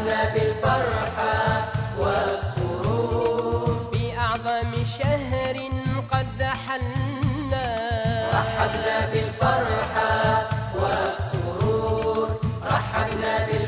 فرحنا بالفرحة والسرور. شهر قد رحبنا بالفرحة والسرور. رحبنا بالفرحة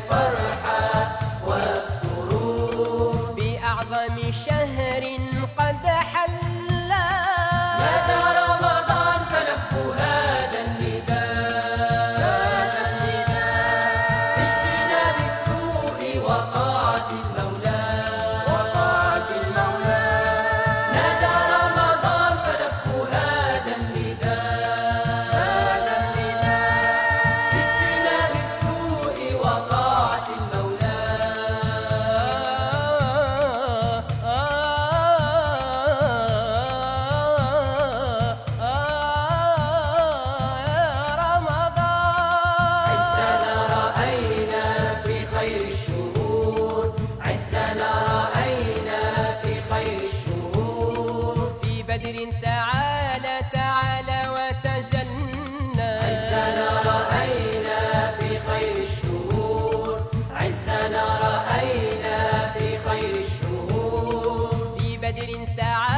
بدر تعالى تعالى وتجلى عزنا رأينا في خير الشهور. عزنا رأينا في خير الشهور. في بدر تعالى